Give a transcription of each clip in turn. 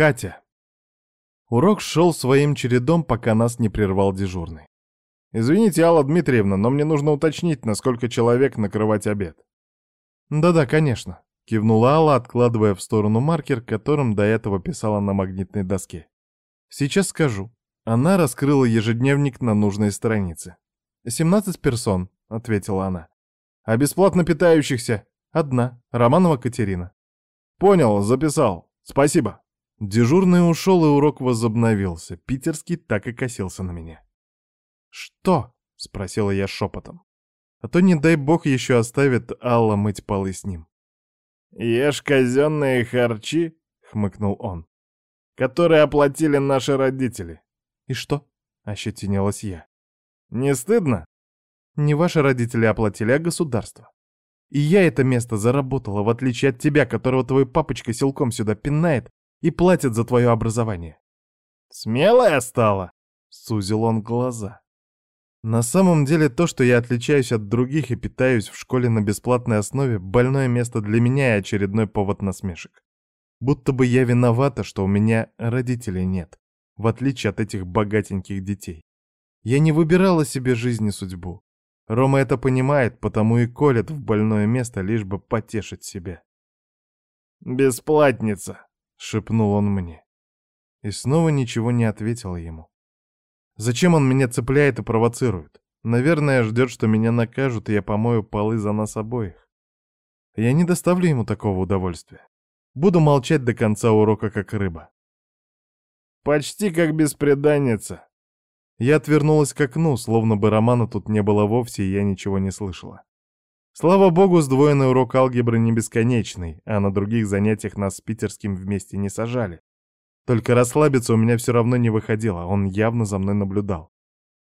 Катя. Урок шел своим чередом, пока нас не прервал дежурный. «Извините, Алла Дмитриевна, но мне нужно уточнить, на сколько человек накрывать обед». «Да-да, конечно», — кивнула Алла, откладывая в сторону маркер, которым до этого писала на магнитной доске. «Сейчас скажу». Она раскрыла ежедневник на нужной странице. «Семнадцать персон», — ответила она. «А бесплатно питающихся?» «Одна. Романова Катерина». «Понял, записал. Спасибо». Дежурный ушел, и урок возобновился. Питерский так и косился на меня. «Что?» — спросила я шепотом. А то, не дай бог, еще оставит Алла мыть полы с ним. «Ешь казенные харчи?» — хмыкнул он. «Которые оплатили наши родители». «И что?» — ощетинилась я. «Не стыдно?» «Не ваши родители оплатили, а государство. И я это место заработала, в отличие от тебя, которого твой папочка силком сюда пинает и платит за твое образование». «Смелая стала?» — сузил он глаза. На самом деле то, что я отличаюсь от других и питаюсь в школе на бесплатной основе, больное место для меня и очередной повод насмешек. Будто бы я виновата, что у меня родителей нет, в отличие от этих богатеньких детей. Я не выбирала себе жизнь и судьбу. Рома это понимает, потому и колет в больное место, лишь бы потешить себя. «Бесплатница», — шепнул он мне. И снова ничего не ответила ему. Зачем он меня цепляет и провоцирует? Наверное, ждет, что меня накажут, и я помою полы за нас обоих. Я не доставлю ему такого удовольствия. Буду молчать до конца урока, как рыба. Почти как беспреданница. Я отвернулась к окну, словно бы романа тут не было вовсе, и я ничего не слышала. Слава богу, сдвоенный урок алгебры не бесконечный, а на других занятиях нас с питерским вместе не сажали. Только расслабиться у меня все равно не выходило, он явно за мной наблюдал.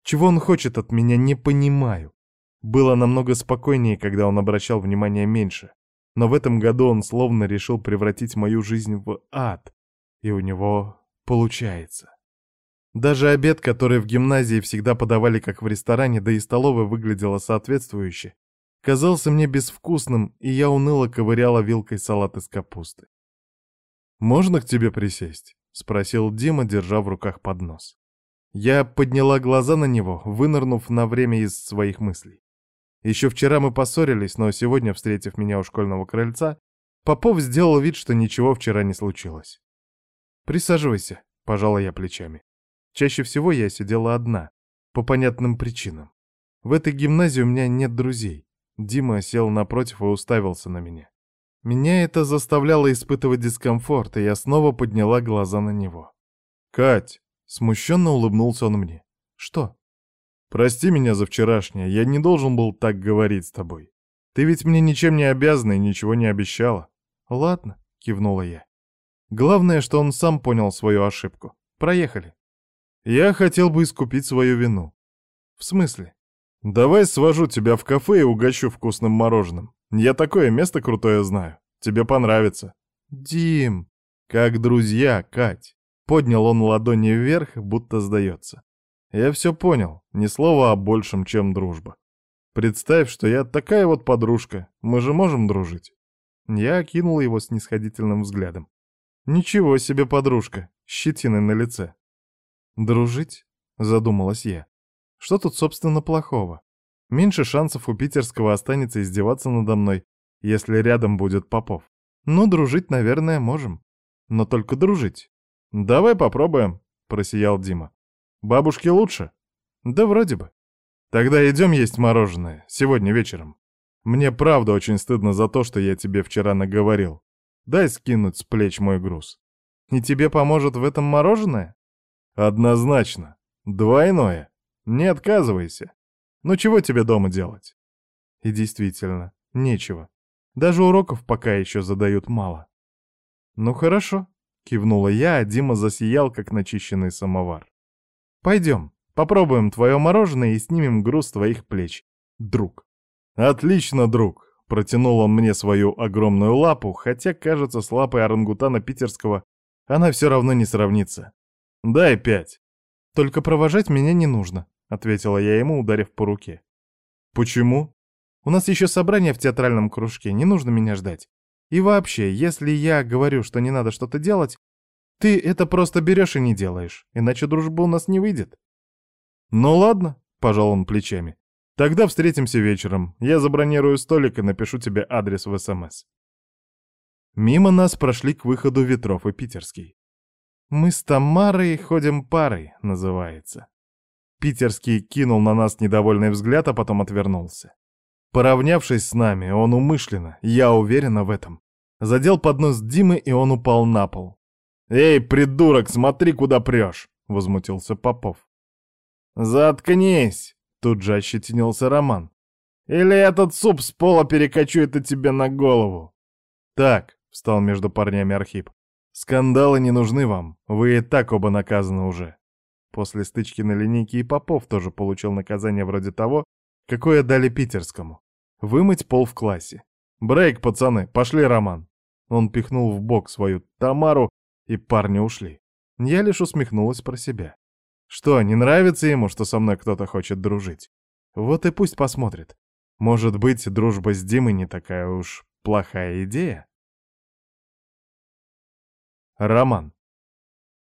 Чего он хочет от меня, не понимаю. Было намного спокойнее, когда он обращал внимание меньше. Но в этом году он словно решил превратить мою жизнь в ад. И у него получается. Даже обед, который в гимназии всегда подавали как в ресторане, да и столовая выглядела соответствующе, казался мне безвкусным, и я уныло ковыряла вилкой салат из капусты. «Можно к тебе присесть?» — спросил Дима, держа в руках поднос. Я подняла глаза на него, вынырнув на время из своих мыслей. Еще вчера мы поссорились, но сегодня, встретив меня у школьного крыльца, Попов сделал вид, что ничего вчера не случилось. «Присаживайся», — пожала я плечами. Чаще всего я сидела одна, по понятным причинам. В этой гимназии у меня нет друзей. Дима сел напротив и уставился на меня. Меня это заставляло испытывать дискомфорт, и я снова подняла глаза на него. «Кать!» — смущенно улыбнулся он мне. «Что?» «Прости меня за вчерашнее, я не должен был так говорить с тобой. Ты ведь мне ничем не обязана и ничего не обещала». «Ладно», — кивнула я. «Главное, что он сам понял свою ошибку. Проехали». «Я хотел бы искупить свою вину». «В смысле?» «Давай свожу тебя в кафе и угощу вкусным мороженым. Я такое место крутое знаю. Тебе понравится. Дим, как друзья, Кать. Поднял он ладони вверх, будто сдается. Я все понял, ни слова о большем, чем дружба. Представь, что я такая вот подружка, мы же можем дружить. Я окинул его снисходительным взглядом. Ничего себе подружка, щетиной на лице. Дружить? Задумалась я. Что тут, собственно, плохого? Меньше шансов у питерского останется издеваться надо мной, если рядом будет Попов. Ну, дружить, наверное, можем. Но только дружить. Давай попробуем, просиял Дима. Бабушке лучше? Да вроде бы. Тогда идем есть мороженое, сегодня вечером. Мне правда очень стыдно за то, что я тебе вчера наговорил. Дай скинуть с плеч мой груз. И тебе поможет в этом мороженое? Однозначно. Двойное. Не отказывайся. Ну чего тебе дома делать? И действительно, нечего. Даже уроков пока еще задают мало. Ну хорошо, кивнула я, а Дима засиял, как начищенный самовар. Пойдем, попробуем твое мороженое и снимем груз твоих плеч, друг. Отлично, друг, протянул он мне свою огромную лапу, хотя, кажется, с лапой орангутана питерского она все равно не сравнится. Дай пять. Только провожать меня не нужно, — ответила я ему, ударив по руке. «Почему?» «У нас еще собрание в театральном кружке, не нужно меня ждать. И вообще, если я говорю, что не надо что-то делать, Ты это просто берешь и не делаешь, иначе дружба у нас не выйдет. Ну ладно, пожал он плечами. Тогда встретимся вечером. Я забронирую столик и напишу тебе адрес в СМС. Мимо нас прошли к выходу Ветров и Питерский. «Мы с Тамарой ходим парой», называется. Питерский кинул на нас недовольный взгляд, а потом отвернулся. Поравнявшись с нами, он умышленно, я уверена в этом, задел поднос Димы, и он упал на пол. «Эй, придурок, смотри, куда прешь!» — возмутился Попов. «Заткнись!» — тут же ощетинился Роман. «Или этот суп с пола перекачу это тебе на голову!» «Так», — встал между парнями Архип, — «скандалы не нужны вам, вы и так оба наказаны уже». После стычки на линейке и Попов тоже получил наказание вроде того, какое дали питерскому. Вымыть пол в классе. «Брейк, пацаны, пошли, Роман!» Он пихнул в бок свою Тамару, и парни ушли. Я лишь усмехнулась про себя. Что, не нравится ему, что со мной кто-то хочет дружить? Вот и пусть посмотрит. Может быть, дружба с Димой не такая уж плохая идея? Роман.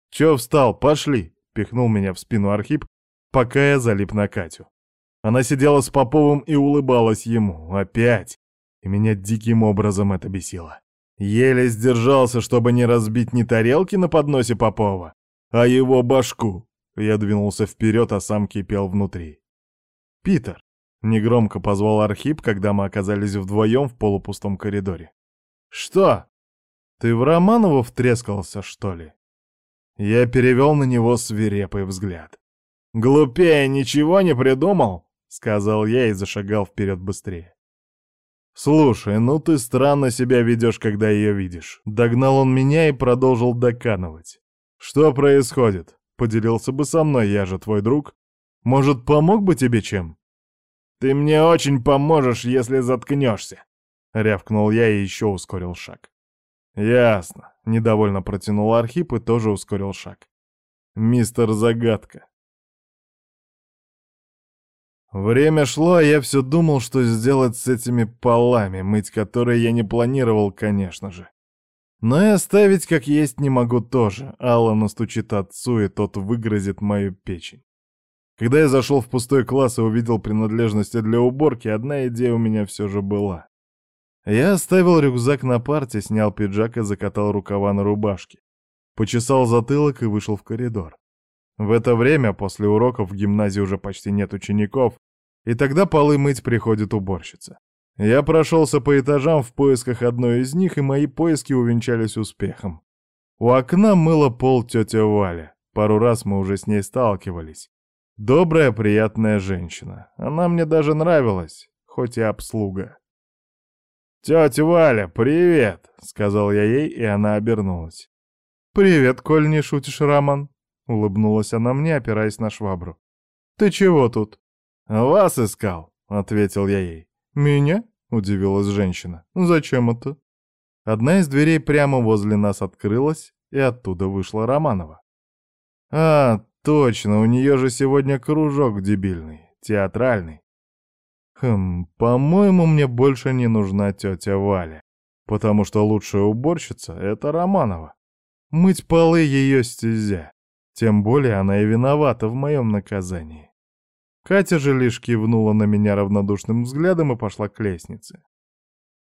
«Чё встал? Пошли!» — пихнул меня в спину Архип, пока я залип на Катю. Она сидела с Поповым и улыбалась ему. Опять. И меня диким образом это бесило. Еле сдержался, чтобы не разбить ни тарелки на подносе Попова, а его башку. Я двинулся вперед, а сам кипел внутри. «Питер!» — негромко позвал Архип, когда мы оказались вдвоем в полупустом коридоре. «Что? Ты в Романову втрескался, что ли?» Я перевел на него свирепый взгляд. «Глупее ничего не придумал?» — сказал я и зашагал вперед быстрее. «Слушай, ну ты странно себя ведешь, когда ее видишь». Догнал он меня и продолжил доканывать. «Что происходит? Поделился бы со мной, я же твой друг. Может, помог бы тебе чем?» «Ты мне очень поможешь, если заткнешься», — рявкнул я и еще ускорил шаг. «Ясно», — недовольно протянул Архип и тоже ускорил шаг. «Мистер Загадка, Время шло, а я все думал, что сделать с этими полами, мыть которые я не планировал, конечно же. Но и оставить как есть не могу тоже. Алла настучит отцу, и тот выгрозит мою печень. Когда я зашел в пустой класс и увидел принадлежности для уборки, одна идея у меня все же была. Я оставил рюкзак на парте, снял пиджак и закатал рукава на рубашке. Почесал затылок и вышел в коридор. В это время после уроков в гимназии уже почти нет учеников, и тогда полы мыть приходит уборщица. Я прошелся по этажам в поисках одной из них, и мои поиски увенчались успехом. У окна мыла пол тетя Валя. Пару раз мы уже с ней сталкивались. Добрая, приятная женщина. Она мне даже нравилась, хоть и обслуга. «Тетя Валя, привет!» — сказал я ей, и она обернулась. «Привет, коль не шутишь, Роман!» — улыбнулась она мне, опираясь на швабру. «Ты чего тут?» «Вас искал», — ответил я ей. «Меня?» — удивилась женщина. «Зачем это?» Одна из дверей прямо возле нас открылась, и оттуда вышла Романова. «А, точно, у нее же сегодня кружок дебильный, театральный. Хм, по-моему, мне больше не нужна тетя Валя, потому что лучшая уборщица — это Романова. Мыть полы ее стезя, тем более она и виновата в моем наказании. Катя же лишь кивнула на меня равнодушным взглядом и пошла к лестнице.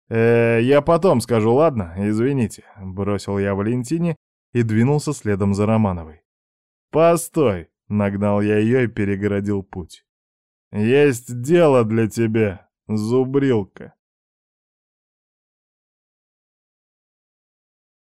«Э, я потом скажу, ладно? Извините», — бросил я Валентине и двинулся следом за Романовой. «Постой!» — нагнал я ее и перегородил путь. «Есть дело для тебя, зубрилка!»